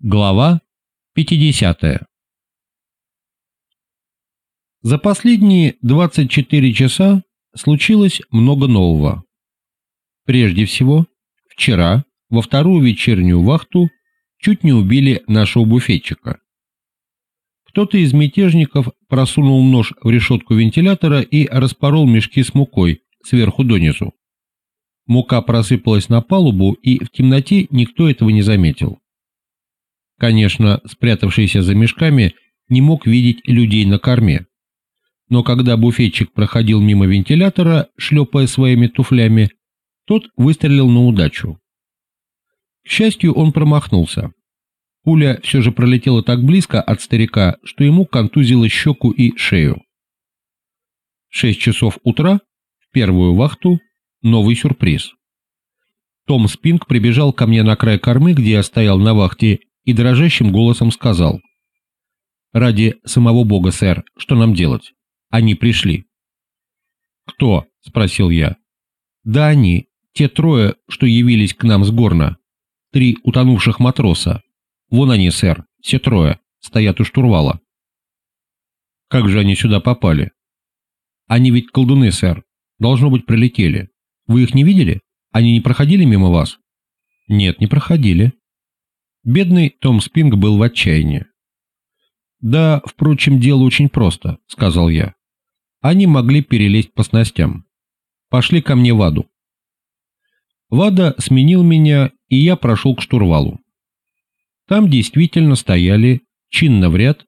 Глава 50 За последние 24 часа случилось много нового. Прежде всего, вчера, во вторую вечернюю вахту, чуть не убили нашего буфетчика. Кто-то из мятежников просунул нож в решетку вентилятора и распорол мешки с мукой сверху донизу. Мука просыпалась на палубу, и в темноте никто этого не заметил. Конечно, спрятавшийся за мешками не мог видеть людей на корме. Но когда буфетчик проходил мимо вентилятора, шлепая своими туфлями, тот выстрелил на удачу. К счастью, он промахнулся. Пуля все же пролетела так близко от старика, что ему контузило щеку и шею. В шесть часов утра, в первую вахту, новый сюрприз. Том Спинг прибежал ко мне на край кормы, где я стоял на вахте, и дрожащим голосом сказал. «Ради самого Бога, сэр, что нам делать? Они пришли». «Кто?» — спросил я. «Да они, те трое, что явились к нам с горна. Три утонувших матроса. Вон они, сэр, все трое, стоят у штурвала». «Как же они сюда попали?» «Они ведь колдуны, сэр. Должно быть, прилетели. Вы их не видели? Они не проходили мимо вас?» «Нет, не проходили». Бедный Том Спинг был в отчаянии. «Да, впрочем, дело очень просто», — сказал я. «Они могли перелезть по снастям. Пошли ко мне в аду». Вада сменил меня, и я прошел к штурвалу. Там действительно стояли, чинно в ряд,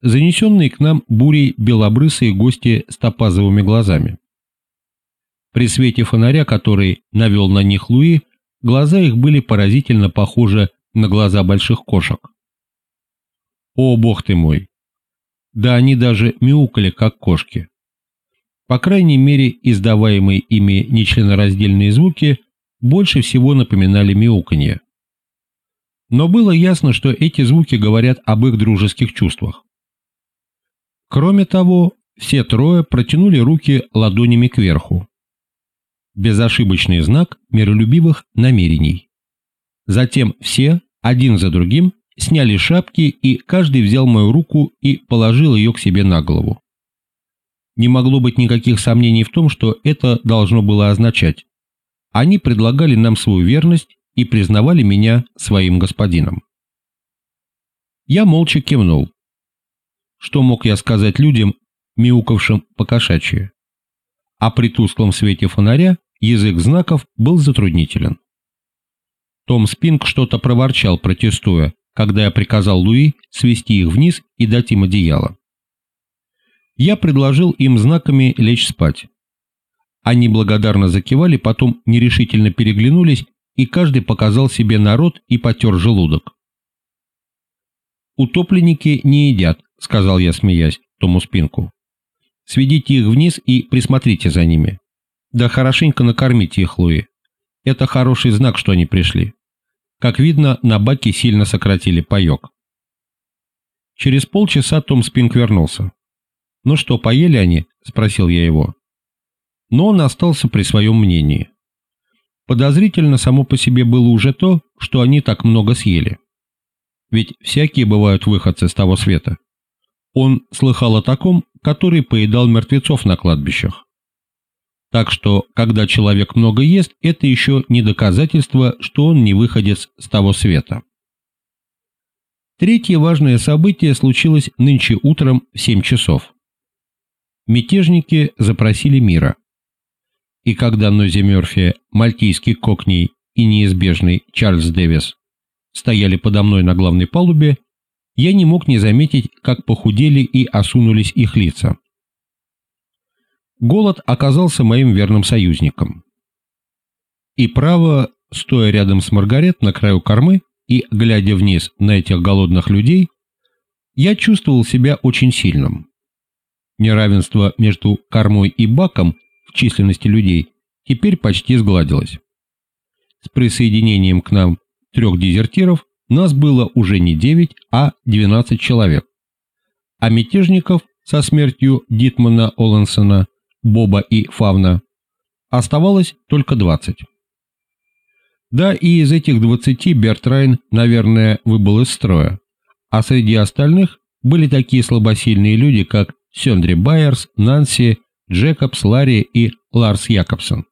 занесенные к нам бурей белобрысые гости с топазовыми глазами. При свете фонаря, который навел на них Луи, глаза их были поразительно похожи на глаза больших кошек. О, бог ты мой! Да они даже мяукали, как кошки. По крайней мере, издаваемые ими нечленораздельные звуки больше всего напоминали мяуканье. Но было ясно, что эти звуки говорят об их дружеских чувствах. Кроме того, все трое протянули руки ладонями кверху. Безошибочный знак миролюбивых намерений. Затем все, один за другим, сняли шапки, и каждый взял мою руку и положил ее к себе на голову. Не могло быть никаких сомнений в том, что это должно было означать. Они предлагали нам свою верность и признавали меня своим господином. Я молча кивнул. Что мог я сказать людям, мяукавшим по кошачьи? А при тусклом свете фонаря язык знаков был затруднителен. Том Спинг что-то проворчал, протестуя, когда я приказал Луи свести их вниз и дать им одеяло. Я предложил им знаками лечь спать. Они благодарно закивали, потом нерешительно переглянулись, и каждый показал себе народ и потер желудок. «Утопленники не едят», — сказал я, смеясь, Тому Спинку. «Сведите их вниз и присмотрите за ними. Да хорошенько накормите их, Луи. Это хороший знак, что они пришли. Как видно, на баке сильно сократили паек. Через полчаса Том Спинк вернулся. «Ну что, поели они?» – спросил я его. Но он остался при своем мнении. Подозрительно само по себе было уже то, что они так много съели. Ведь всякие бывают выходцы с того света. Он слыхал о таком, который поедал мертвецов на кладбищах. Так что, когда человек много ест, это еще не доказательство, что он не выходец с того света. Третье важное событие случилось нынче утром в 7 часов. Мятежники запросили мира. И когда Нози Мерфи, мальтийский кокней и неизбежный Чарльз Дэвис стояли подо мной на главной палубе, я не мог не заметить, как похудели и осунулись их лица. Голод оказался моим верным союзником. И право, стоя рядом с Маргарет на краю кормы и глядя вниз на этих голодных людей, я чувствовал себя очень сильным. Неравенство между кормой и баком в численности людей теперь почти сгладилось. С присоединением к нам трех дезертиров нас было уже не 9, а 12 человек, а мятежников со смертью Дитмана Олансона Боба и Фавна, оставалось только 20. Да и из этих 20 Бертрайн, наверное, выбыл из строя. А среди остальных были такие слабосильные люди, как Сёндри Байерс, Нанси, Джекобс, Ларри и Ларс Якобсон.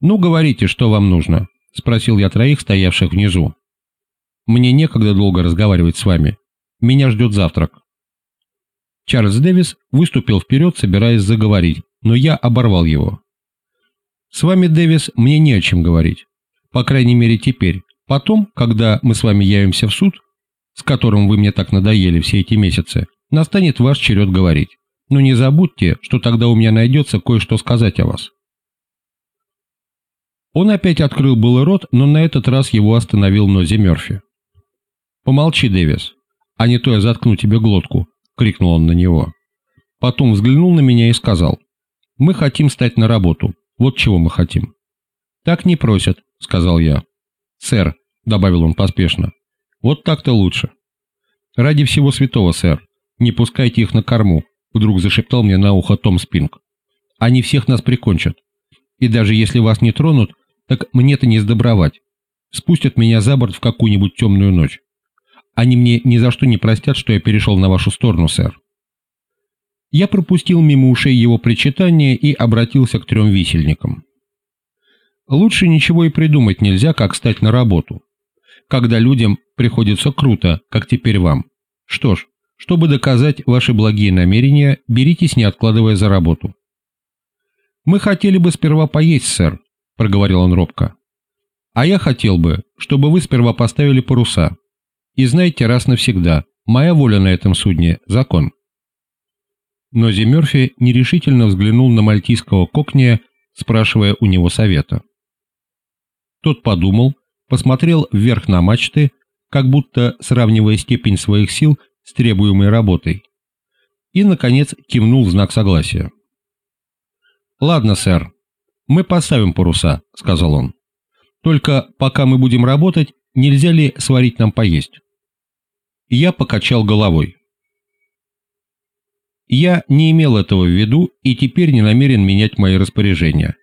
«Ну, говорите, что вам нужно?» – спросил я троих, стоявших внизу. «Мне некогда долго разговаривать с вами. Меня ждет завтрак». Чарльз Дэвис выступил вперед, собираясь заговорить, но я оборвал его. «С вами, Дэвис, мне не о чем говорить. По крайней мере, теперь. Потом, когда мы с вами явимся в суд, с которым вы мне так надоели все эти месяцы, настанет ваш черед говорить. Но не забудьте, что тогда у меня найдется кое-что сказать о вас». Он опять открыл был рот, но на этот раз его остановил Нози Мерфи. «Помолчи, Дэвис, а не то я заткну тебе глотку», — крикнул он на него. Потом взглянул на меня и сказал, «Мы хотим стать на работу. Вот чего мы хотим». «Так не просят», — сказал я. «Сэр», — добавил он поспешно, — «вот так-то лучше». «Ради всего святого, сэр, не пускайте их на корму», — вдруг зашептал мне на ухо Том Спинг. «Они всех нас прикончат. И даже если вас не тронут, так мне-то не сдобровать. Спустят меня за борт в какую-нибудь темную ночь. Они мне ни за что не простят, что я перешел на вашу сторону, сэр. Я пропустил мимо ушей его причитания и обратился к трем висельникам. Лучше ничего и придумать нельзя, как стать на работу. Когда людям приходится круто, как теперь вам. Что ж, чтобы доказать ваши благие намерения, беритесь, не откладывая за работу. Мы хотели бы сперва поесть, сэр, — проговорил он робко. «А я хотел бы, чтобы вы сперва поставили паруса. И знаете раз навсегда, моя воля на этом судне — закон». Но Зимерфи нерешительно взглянул на мальтийского кокния, спрашивая у него совета. Тот подумал, посмотрел вверх на мачты, как будто сравнивая степень своих сил с требуемой работой, и, наконец, кивнул в знак согласия. «Ладно, сэр, «Мы поставим паруса», — сказал он. «Только пока мы будем работать, нельзя ли сварить нам поесть?» Я покачал головой. Я не имел этого в виду и теперь не намерен менять мои распоряжения.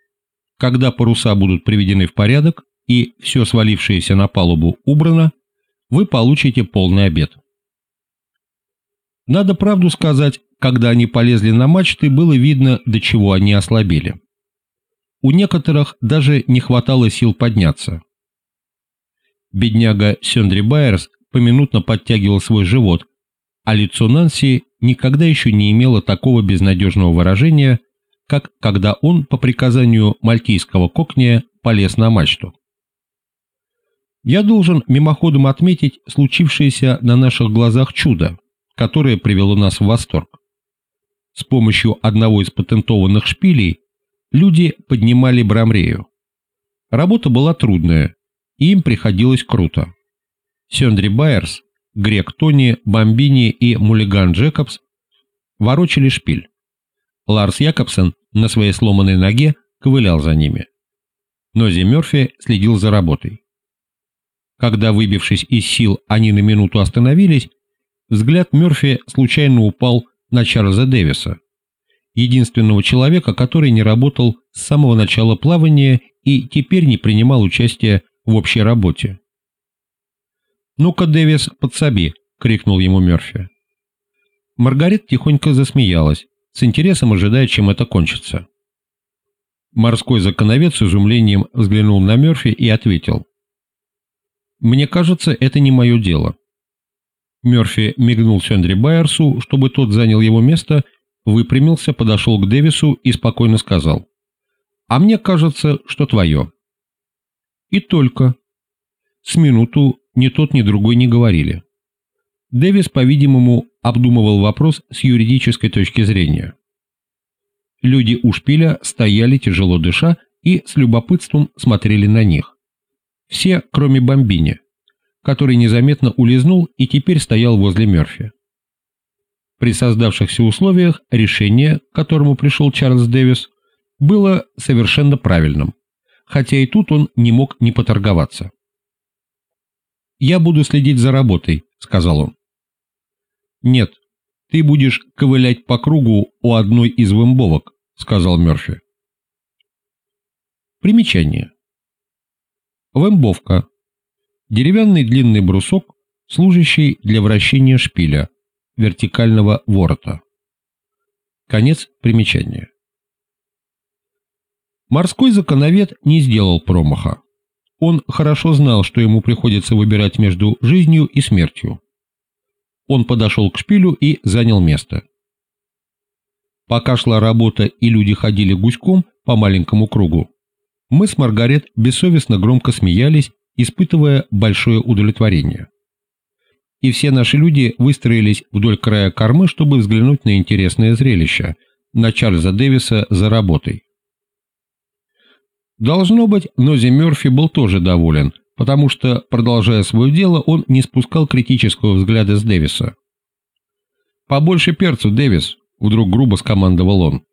Когда паруса будут приведены в порядок и все свалившееся на палубу убрано, вы получите полный обед. Надо правду сказать, когда они полезли на мачты, было видно, до чего они ослабели. У некоторых даже не хватало сил подняться. Бедняга Сендри Байерс поминутно подтягивал свой живот, а лицо Нанси никогда еще не имело такого безнадежного выражения, как когда он по приказанию мальтийского кокния полез на мачту. Я должен мимоходом отметить случившееся на наших глазах чудо, которое привело нас в восторг. С помощью одного из патентованных шпилей люди поднимали Брамрею. Работа была трудная, им приходилось круто. Сендри Байерс, Грек Тони, Бомбини и Мулиган Джекобс ворочали шпиль. Ларс Якобсен на своей сломанной ноге ковылял за ними. Нози Мёрфи следил за работой. Когда, выбившись из сил, они на минуту остановились, взгляд Мёрфи случайно упал на Чарльза Дэвиса, единственного человека, который не работал с самого начала плавания и теперь не принимал участия в общей работе. «Ну-ка, Дэвис, подсоби!» — крикнул ему Мерфи. Маргарет тихонько засмеялась, с интересом ожидая, чем это кончится. Морской законовец с изумлением взглянул на Мерфи и ответил. «Мне кажется, это не мое дело». Мерфи мигнул Сендри Байерсу, чтобы тот занял его место, выпрямился, подошел к Дэвису и спокойно сказал. «А мне кажется, что твое». И только. С минуту ни тот, ни другой не говорили. Дэвис, по-видимому, обдумывал вопрос с юридической точки зрения. Люди у шпиля стояли, тяжело дыша, и с любопытством смотрели на них. Все, кроме Бомбини, который незаметно улизнул и теперь стоял возле Мерфи. При создавшихся условиях решение, к которому пришел Чарльз Дэвис, было совершенно правильным, хотя и тут он не мог не поторговаться. «Я буду следить за работой», — сказал он. «Нет, ты будешь ковылять по кругу у одной из вымбовок», — сказал Мерфи. Примечание. Вымбовка. Деревянный длинный брусок, служащий для вращения шпиля, вертикального ворота. Конец примечания. Морской законовед не сделал промаха. Он хорошо знал, что ему приходится выбирать между жизнью и смертью. Он подошел к шпилю и занял место. Пока шла работа и люди ходили гуськом по маленькому кругу, мы с Маргарет бессовестно громко смеялись, испытывая большое удовлетворение. И все наши люди выстроились вдоль края кормы, чтобы взглянуть на интересное зрелище, на Чарльза Дэвиса за работой. Должно быть, Нози Мёрфи был тоже доволен, потому что, продолжая свое дело, он не спускал критического взгляда с Дэвиса. «Побольше перцу, Дэвис!» — вдруг грубо скомандовал он.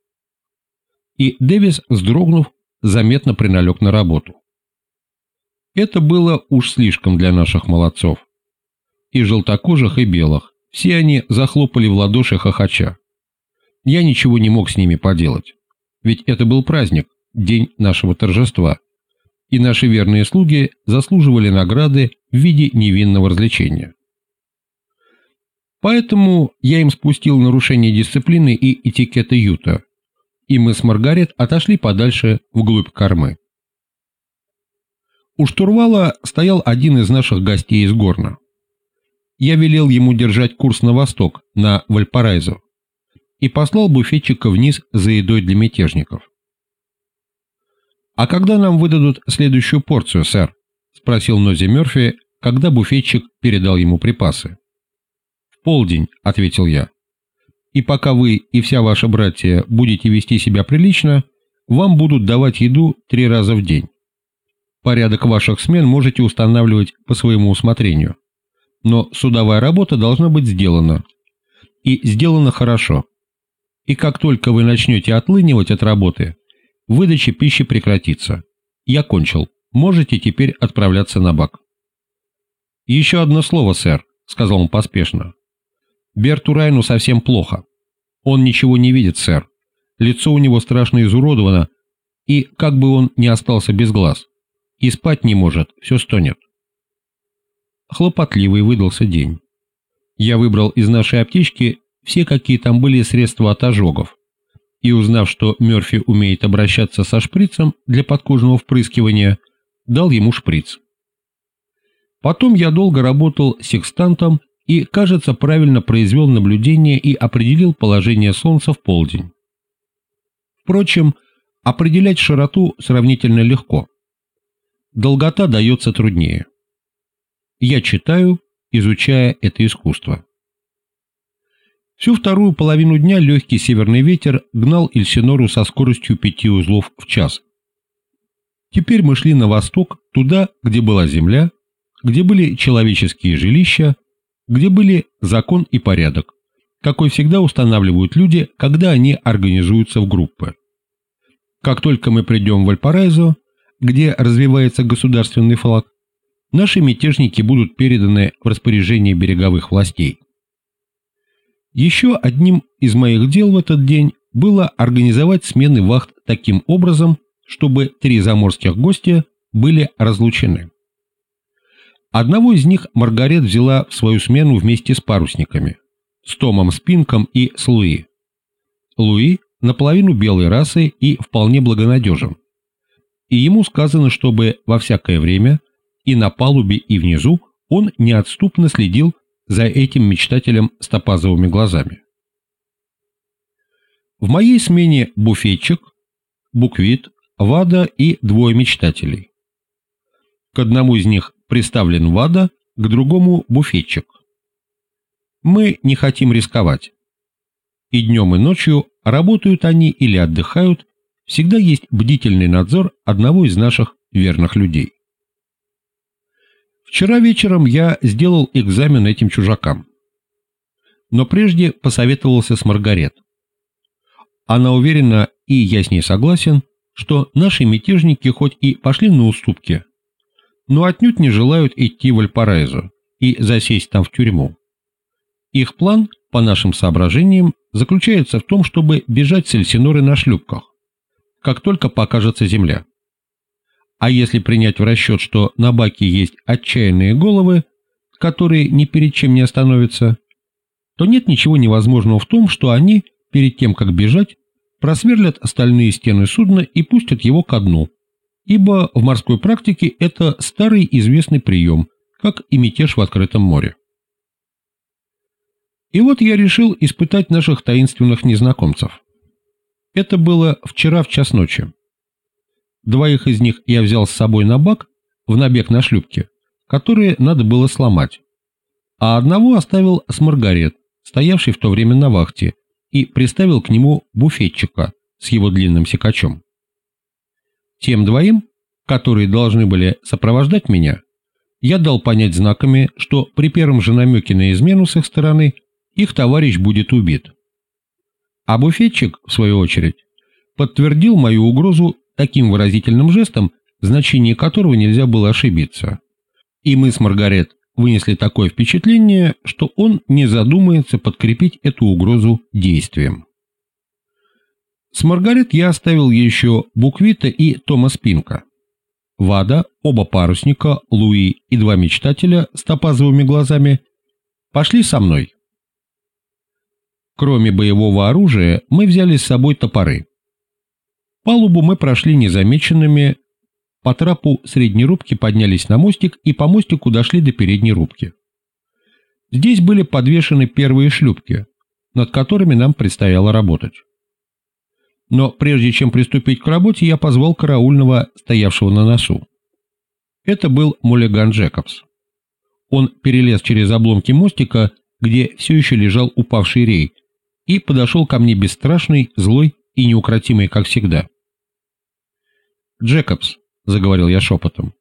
И Дэвис, вздрогнув, заметно приналег на работу. Это было уж слишком для наших молодцов. И желтокожих, и белых. Все они захлопали в ладоши хохоча. Я ничего не мог с ними поделать. Ведь это был праздник, день нашего торжества. И наши верные слуги заслуживали награды в виде невинного развлечения. Поэтому я им спустил нарушение дисциплины и этикета Юта, и мы с Маргарет отошли подальше вглубь кормы. У штурвала стоял один из наших гостей из Горна. Я велел ему держать курс на восток, на Вальпарайзо, и послал буфетчика вниз за едой для мятежников. «А когда нам выдадут следующую порцию, сэр?» — спросил Нози Мёрфи, когда буфетчик передал ему припасы. «В полдень», — ответил я и пока вы и вся ваша братья будете вести себя прилично, вам будут давать еду три раза в день. Порядок ваших смен можете устанавливать по своему усмотрению. Но судовая работа должна быть сделана. И сделана хорошо. И как только вы начнете отлынивать от работы, выдача пищи прекратится. Я кончил. Можете теперь отправляться на бак. «Еще одно слово, сэр», — сказал он поспешно. Берту Райну совсем плохо. Он ничего не видит, сэр. Лицо у него страшно изуродовано, и как бы он ни остался без глаз. И спать не может, все стонет. Хлопотливый выдался день. Я выбрал из нашей аптечки все, какие там были средства от ожогов, и узнав, что Мёрфи умеет обращаться со шприцем для подкожного впрыскивания, дал ему шприц. Потом я долго работал секстантом и, кажется, правильно произвел наблюдение и определил положение Солнца в полдень. Впрочем, определять широту сравнительно легко. Долгота дается труднее. Я читаю, изучая это искусство. Всю вторую половину дня легкий северный ветер гнал Эльсинору со скоростью пяти узлов в час. Теперь мы шли на восток, туда, где была земля, где были человеческие жилища, где были закон и порядок, какой всегда устанавливают люди, когда они организуются в группы. Как только мы придем в Вальпараизо, где развивается государственный флаг, наши мятежники будут переданы в распоряжение береговых властей. Еще одним из моих дел в этот день было организовать смены вахт таким образом, чтобы три заморских гостя были разлучены. Одного из них Маргарет взяла в свою смену вместе с парусниками, с Томом Спинком и с Луи. Луи наполовину белой расы и вполне благонадежен. И ему сказано, чтобы во всякое время и на палубе, и внизу он неотступно следил за этим мечтателем с топазовыми глазами. В моей смене буфетчик, буквит, вада и двое мечтателей. К одному из них приставлен ВАДА, к другому буфетчик. Мы не хотим рисковать. И днем, и ночью работают они или отдыхают, всегда есть бдительный надзор одного из наших верных людей. Вчера вечером я сделал экзамен этим чужакам. Но прежде посоветовался с Маргарет. Она уверена, и я с ней согласен, что наши мятежники хоть и пошли на уступки, но отнюдь не желают идти в Альпарайзо и засесть там в тюрьму. Их план, по нашим соображениям, заключается в том, чтобы бежать с Эльсиноры на шлюпках, как только покажется земля. А если принять в расчет, что на баке есть отчаянные головы, которые ни перед чем не остановятся, то нет ничего невозможного в том, что они, перед тем как бежать, просверлят остальные стены судна и пустят его ко дну, ибо в морской практике это старый известный прием, как и мятеж в открытом море. И вот я решил испытать наших таинственных незнакомцев. Это было вчера в час ночи. Двоих из них я взял с собой на бак, в набег на шлюпке, которые надо было сломать, а одного оставил с Маргарет, стоявший в то время на вахте, и приставил к нему буфетчика с его длинным секачом. Тем двоим, которые должны были сопровождать меня, я дал понять знаками, что при первом же намеке на измену с их стороны их товарищ будет убит. А буфетчик, в свою очередь, подтвердил мою угрозу таким выразительным жестом, значение которого нельзя было ошибиться. И мы с Маргарет вынесли такое впечатление, что он не задумается подкрепить эту угрозу действием. С Маргарет я оставил еще Буквита и Томас Пинка. Вада, оба парусника, Луи и два мечтателя с топазовыми глазами пошли со мной. Кроме боевого оружия, мы взяли с собой топоры. Палубу мы прошли незамеченными, по трапу средней рубки поднялись на мостик и по мостику дошли до передней рубки. Здесь были подвешены первые шлюпки, над которыми нам предстояло работать. Но прежде чем приступить к работе, я позвал караульного, стоявшего на носу. Это был Мулиган Джекобс. Он перелез через обломки мостика, где все еще лежал упавший рей, и подошел ко мне бесстрашный, злой и неукротимый, как всегда. «Джекобс», — заговорил я шепотом.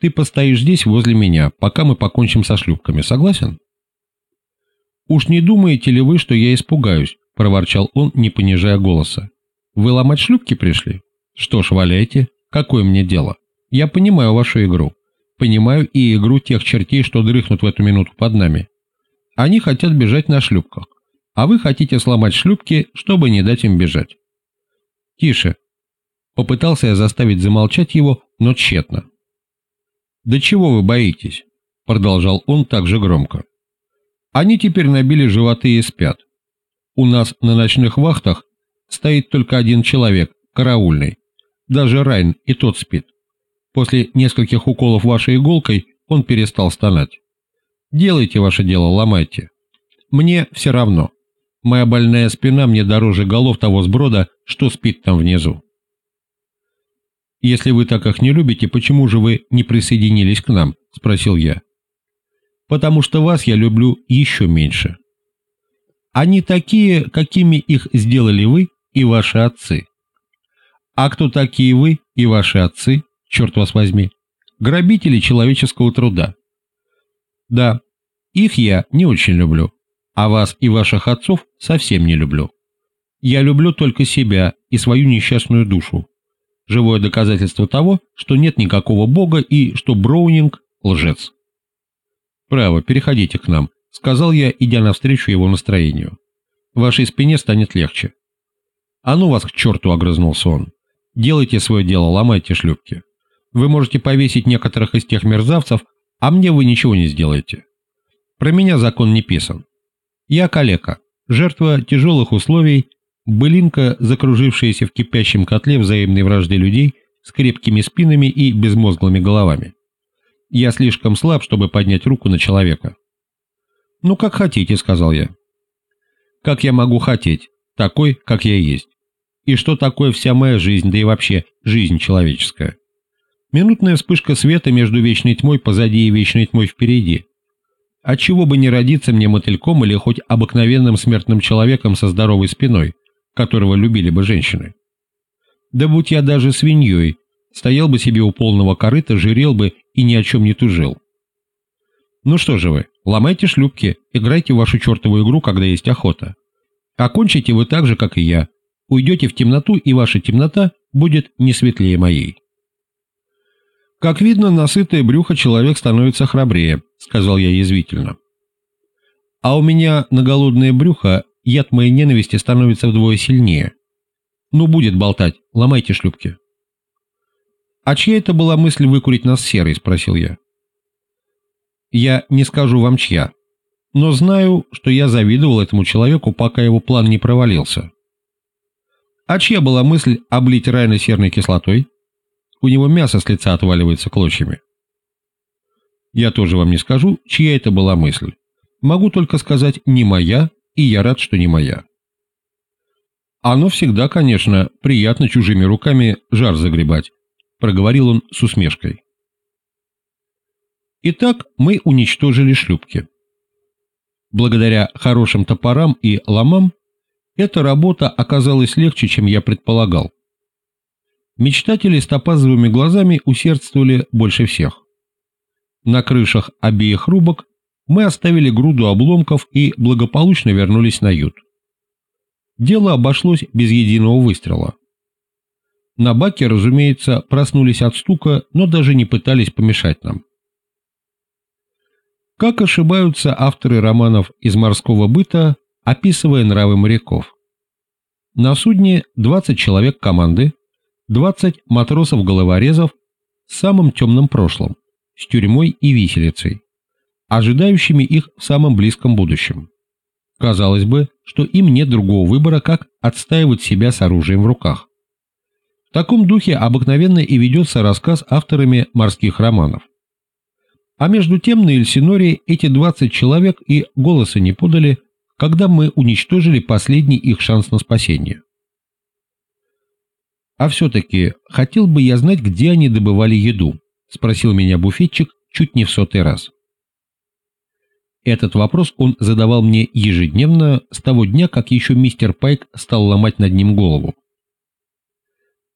«Ты постоишь здесь возле меня, пока мы покончим со шлюпками, согласен?» «Уж не думаете ли вы, что я испугаюсь?» — проворчал он, не понижая голоса. «Вы ломать шлюпки пришли? Что ж, валяйте. Какое мне дело? Я понимаю вашу игру. Понимаю и игру тех чертей, что дрыхнут в эту минуту под нами. Они хотят бежать на шлюпках, а вы хотите сломать шлюпки, чтобы не дать им бежать». «Тише», Попытался я заставить замолчать его, но тщетно. «Да чего вы боитесь?» — продолжал он так же громко. «Они теперь набили животы и спят. У нас на ночных вахтах стоит только один человек, караульный. Даже Райн, и тот спит. После нескольких уколов вашей иголкой он перестал стонать. Делайте ваше дело, ломайте. Мне все равно. Моя больная спина мне дороже голов того сброда, что спит там внизу. «Если вы так их не любите, почему же вы не присоединились к нам?» – спросил я. «Потому что вас я люблю еще меньше. Они такие, какими их сделали вы и ваши отцы. А кто такие вы и ваши отцы, черт вас возьми? Грабители человеческого труда. Да, их я не очень люблю, а вас и ваших отцов совсем не люблю. Я люблю только себя и свою несчастную душу, живое доказательство того, что нет никакого бога и что Броунинг – лжец. «Право, переходите к нам», – сказал я, идя навстречу его настроению. «Вашей спине станет легче». «А ну вас к черту!» – огрызнулся он. «Делайте свое дело, ломайте шлюпки. Вы можете повесить некоторых из тех мерзавцев, а мне вы ничего не сделаете. Про меня закон не писан. Я калека, жертва тяжелых условий Былинка, закружившаяся в кипящем котле взаимной вражды людей с крепкими спинами и безмозглыми головами. Я слишком слаб, чтобы поднять руку на человека. «Ну, как хотите», — сказал я. «Как я могу хотеть, такой, как я есть? И что такое вся моя жизнь, да и вообще жизнь человеческая? Минутная вспышка света между вечной тьмой позади и вечной тьмой впереди. Отчего бы не родиться мне мотыльком или хоть обыкновенным смертным человеком со здоровой спиной, которого любили бы женщины. Да будь я даже свиньей, стоял бы себе у полного корыта, жирел бы и ни о чем не тужил. Ну что же вы, ломайте шлюпки, играйте в вашу чертову игру, когда есть охота. Окончите вы так же, как и я. Уйдете в темноту, и ваша темнота будет не светлее моей. «Как видно, насытое брюхо человек становится храбрее», — сказал я язвительно. «А у меня на голодное брюхо яд моей ненависти становится вдвое сильнее. Ну, будет болтать, ломайте шлюпки. «А чья это была мысль выкурить нас серой?» – спросил я. «Я не скажу вам чья, но знаю, что я завидовал этому человеку, пока его план не провалился. А чья была мысль облить Райна серной кислотой? У него мясо с лица отваливается клочьями. Я тоже вам не скажу, чья это была мысль. Могу только сказать «не моя», и я рад, что не моя. Оно всегда, конечно, приятно чужими руками жар загребать, проговорил он с усмешкой. Итак, мы уничтожили шлюпки. Благодаря хорошим топорам и ломам, эта работа оказалась легче, чем я предполагал. Мечтатели с топазовыми глазами усердствовали больше всех. На крышах обеих рубок мы оставили груду обломков и благополучно вернулись на ют. Дело обошлось без единого выстрела. На баке, разумеется, проснулись от стука, но даже не пытались помешать нам. Как ошибаются авторы романов из морского быта, описывая нравы моряков. На судне 20 человек команды, 20 матросов-головорезов с самым темным прошлым, с тюрьмой и виселицей, ожидающими их в самом близком будущем. Казалось бы, что им нет другого выбора, как отстаивать себя с оружием в руках. В таком духе обыкновенно и ведется рассказ авторами морских романов. А между тем на Эльсиноре эти 20 человек и голоса не подали, когда мы уничтожили последний их шанс на спасение. «А все-таки хотел бы я знать, где они добывали еду», — спросил меня буфетчик чуть не в сотый раз. Этот вопрос он задавал мне ежедневно с того дня, как еще мистер Пайк стал ломать над ним голову.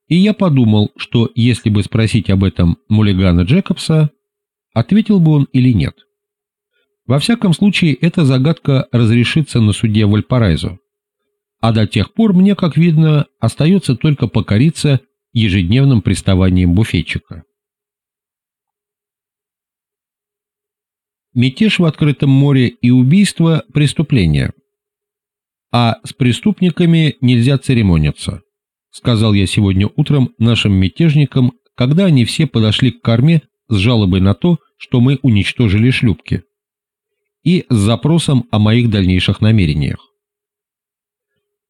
И я подумал, что если бы спросить об этом Мулигана Джекобса, ответил бы он или нет. Во всяком случае, эта загадка разрешится на суде Вальпарайзо. А до тех пор мне, как видно, остается только покориться ежедневным приставанием буфетчика. Мятеж в открытом море и убийство – преступление. А с преступниками нельзя церемониться, сказал я сегодня утром нашим мятежникам, когда они все подошли к корме с жалобой на то, что мы уничтожили шлюпки и с запросом о моих дальнейших намерениях.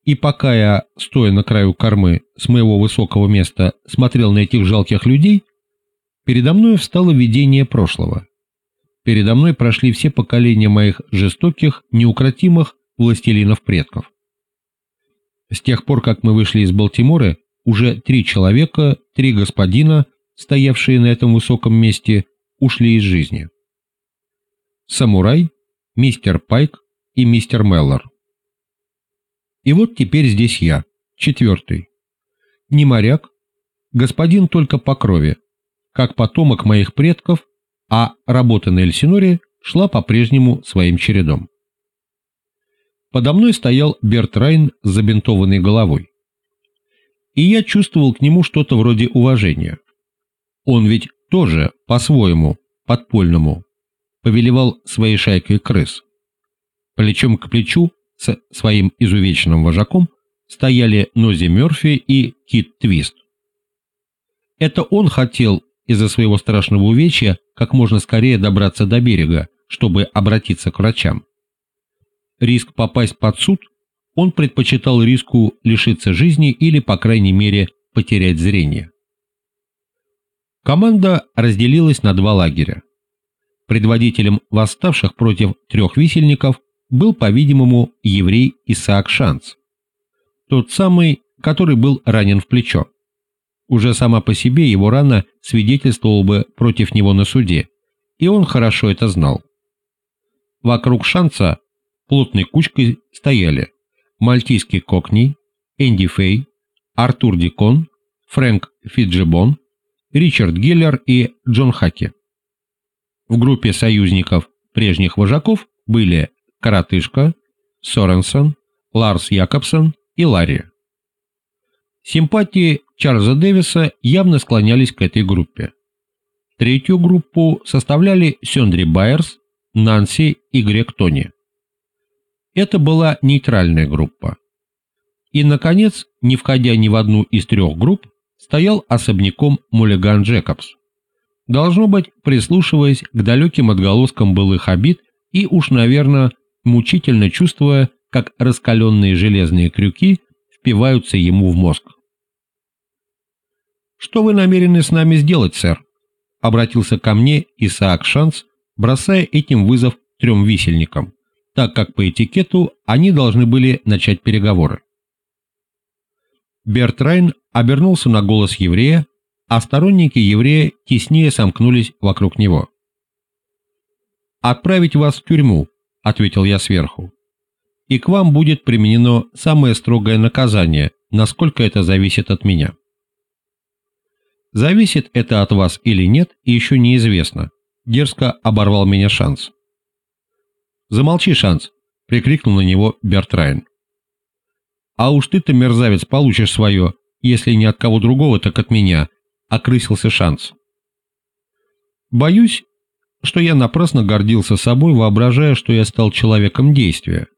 И пока я, стоя на краю кормы, с моего высокого места смотрел на этих жалких людей, передо мной встало видение прошлого. Передо мной прошли все поколения моих жестоких, неукротимых властелинов предков. С тех пор, как мы вышли из Балтимора, уже три человека, три господина, стоявшие на этом высоком месте, ушли из жизни. Самурай, мистер Пайк и мистер Меллор. И вот теперь здесь я, четвертый. Не моряк, господин только по крови, как потомок моих предков, а работа на Эльсиноре шла по-прежнему своим чередом. Подо мной стоял Берт Райн с забинтованной головой. И я чувствовал к нему что-то вроде уважения. Он ведь тоже, по-своему, подпольному, повелевал своей шайкой крыс. Плечом к плечу с своим изувеченным вожаком стояли Нози Мёрфи и Кит Твист. Это он хотел из-за своего страшного увечья как можно скорее добраться до берега, чтобы обратиться к врачам. Риск попасть под суд он предпочитал риску лишиться жизни или, по крайней мере, потерять зрение. Команда разделилась на два лагеря. Предводителем восставших против трех висельников был, по-видимому, еврей Исаак Шанц. Тот самый, который был ранен в плечо. Уже сама по себе его рана свидетельствовала бы против него на суде, и он хорошо это знал. Вокруг Шанца плотной кучкой стояли мальтийский Кокни, Энди Фей, Артур Дикон, Фрэнк Фиджибон, Ричард Геллер и Джон Хаки. В группе союзников прежних вожаков были Коротышка, Соренсон, Ларс Якобсон и Ларри. Симпатии Чарльза Дэвиса явно склонялись к этой группе. Третью группу составляли Сёндри Байерс, Нанси и Грег Тони. Это была нейтральная группа. И, наконец, не входя ни в одну из трех групп, стоял особняком Муллиган Джекобс. Должно быть, прислушиваясь к далеким отголоскам былых обид и уж, наверное, мучительно чувствуя, как раскаленные железные крюки впиваются ему в мозг. «Что вы намерены с нами сделать, сэр?» — обратился ко мне Исаак Шанс, бросая этим вызов трем висельникам, так как по этикету они должны были начать переговоры. Берт Райн обернулся на голос еврея, а сторонники еврея теснее сомкнулись вокруг него. «Отправить вас в тюрьму», — ответил я сверху. «И к вам будет применено самое строгое наказание, насколько это зависит от меня». Зависит это от вас или нет, еще неизвестно. Дерзко оборвал меня шанс. Замолчи, шанс, прикрикнул на него Бертрайн. А уж ты-то, мерзавец, получишь свое, если не от кого другого, так от меня, окрысился шанс. Боюсь, что я напрасно гордился собой, воображая, что я стал человеком действия.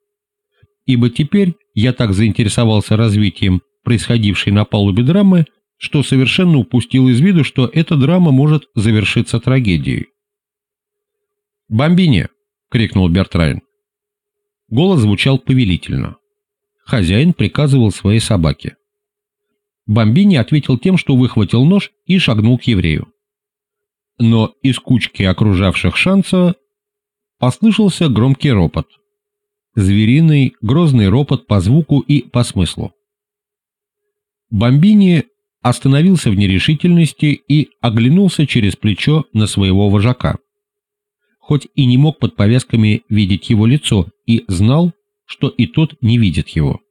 Ибо теперь я так заинтересовался развитием происходившей на палубе драмы, что совершенно упустил из виду, что эта драма может завершиться трагедией. «Бомбини!» — крикнул Бертрайн. Голос звучал повелительно. Хозяин приказывал своей собаке. Бомбини ответил тем, что выхватил нож и шагнул к еврею. Но из кучки окружавших шанса послышался громкий ропот. Звериный, грозный ропот по звуку и по смыслу. Бомбини остановился в нерешительности и оглянулся через плечо на своего вожака. Хоть и не мог под повязками видеть его лицо и знал, что и тот не видит его.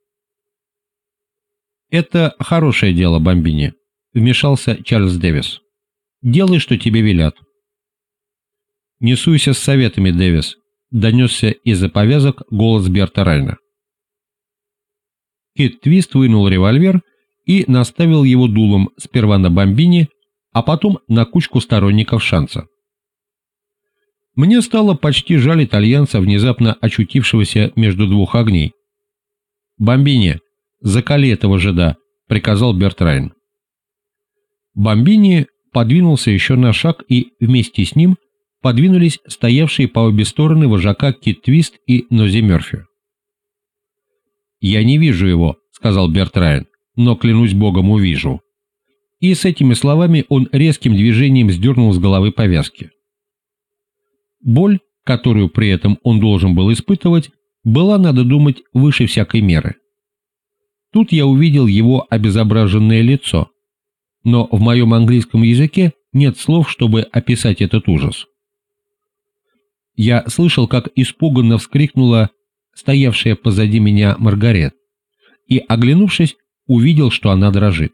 «Это хорошее дело, Бомбини», — вмешался Чарльз Дэвис. «Делай, что тебе велят». «Не суйся с советами, Дэвис», — донесся из-за повязок голос Берта Райна. Кит Твист вынул револьвер и наставил его дулом сперва на бомбине, а потом на кучку сторонников шанса. Мне стало почти жаль итальянца, внезапно очутившегося между двух огней. «Бомбини, закали этого жида», — приказал Бертрайн. Бомбини подвинулся еще на шаг, и вместе с ним подвинулись стоявшие по обе стороны вожака Кит Твист и Нози Мерфи. «Я не вижу его», — сказал Бертрайн но, клянусь богом, увижу». И с этими словами он резким движением сдернул с головы повязки. Боль, которую при этом он должен был испытывать, была, надо думать, выше всякой меры. Тут я увидел его обезображенное лицо, но в моем английском языке нет слов, чтобы описать этот ужас. Я слышал, как испуганно вскрикнула стоявшая позади меня Маргарет, и, оглянувшись, увидел, что она дрожит.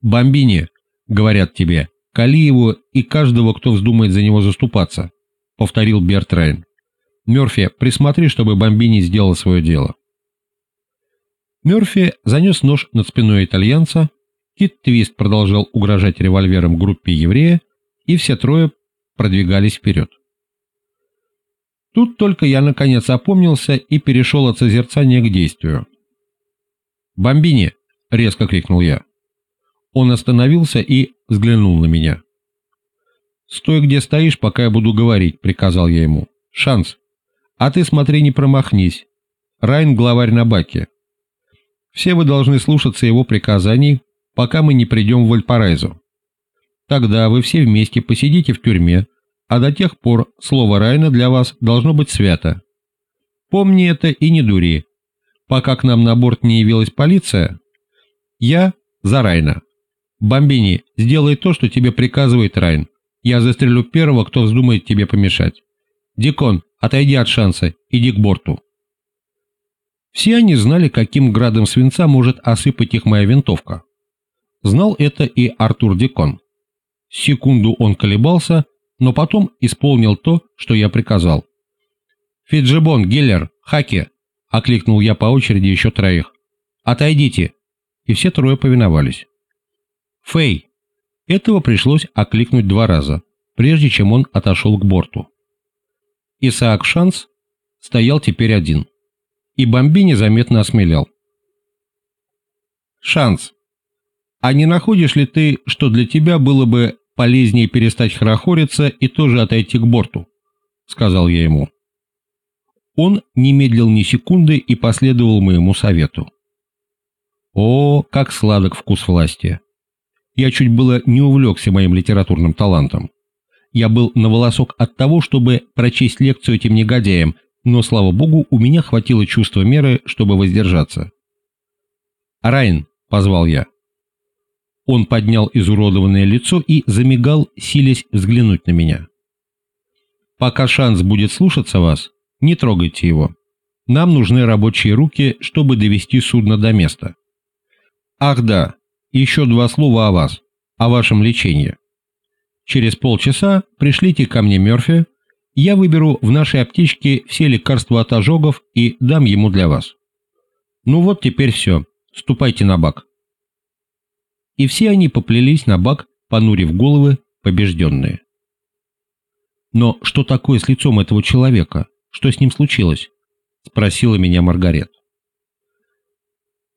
«Бомбини», — говорят тебе, — «кали его и каждого, кто вздумает за него заступаться», — повторил Берт Райн. «Мерфи, присмотри, чтобы Бомбини сделал свое дело». Мерфи занес нож над спиной итальянца, Кит Твист продолжал угрожать револьвером группе еврея, и все трое продвигались вперед. Тут только я наконец опомнился и перешел от созерцания к действию. «Бомбини!» — резко крикнул я. Он остановился и взглянул на меня. «Стой, где стоишь, пока я буду говорить», — приказал я ему. «Шанс. А ты смотри, не промахнись. Райн — главарь на баке. Все вы должны слушаться его приказаний, пока мы не придем в Вальпарайзо. Тогда вы все вместе посидите в тюрьме, а до тех пор слово Райна для вас должно быть свято. Помни это и не дури, Пока к нам на борт не явилась полиция, я за Райна. Бомбини, сделай то, что тебе приказывает Райн. Я застрелю первого, кто вздумает тебе помешать. Дикон, отойди от шанса, иди к борту. Все они знали, каким градом свинца может осыпать их моя винтовка. Знал это и Артур Дикон. Секунду он колебался, но потом исполнил то, что я приказал. «Фиджибон, Геллер, Хаки, — окликнул я по очереди еще троих. «Отойдите!» И все трое повиновались. «Фэй!» Этого пришлось окликнуть два раза, прежде чем он отошел к борту. Исаак Шанс стоял теперь один, и Бомби незаметно осмелял. «Шанс! А не находишь ли ты, что для тебя было бы полезнее перестать хорохориться и тоже отойти к борту?» — сказал я ему. Он не медлил ни секунды и последовал моему совету. О, как сладок вкус власти! Я чуть было не увлекся моим литературным талантом. Я был на волосок от того, чтобы прочесть лекцию этим негодяям, но, слава богу, у меня хватило чувства меры, чтобы воздержаться. «Райн», — позвал я. Он поднял изуродованное лицо и замигал, силясь взглянуть на меня. «Пока шанс будет слушаться вас, не трогайте его. Нам нужны рабочие руки, чтобы довести судно до места. Ах да, еще два слова о вас, о вашем лечении. Через полчаса пришлите ко мне Мерфи, я выберу в нашей аптечке все лекарства от ожогов и дам ему для вас. Ну вот теперь все, ступайте на бак и все они поплелись на бак, понурив головы, побежденные. «Но что такое с лицом этого человека? Что с ним случилось?» — спросила меня Маргарет.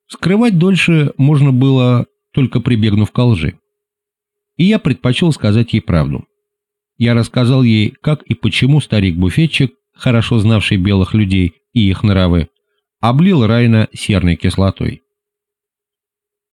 Скрывать дольше можно было, только прибегнув к лжи. И я предпочел сказать ей правду. Я рассказал ей, как и почему старик-буфетчик, хорошо знавший белых людей и их нравы, облил Райна серной кислотой.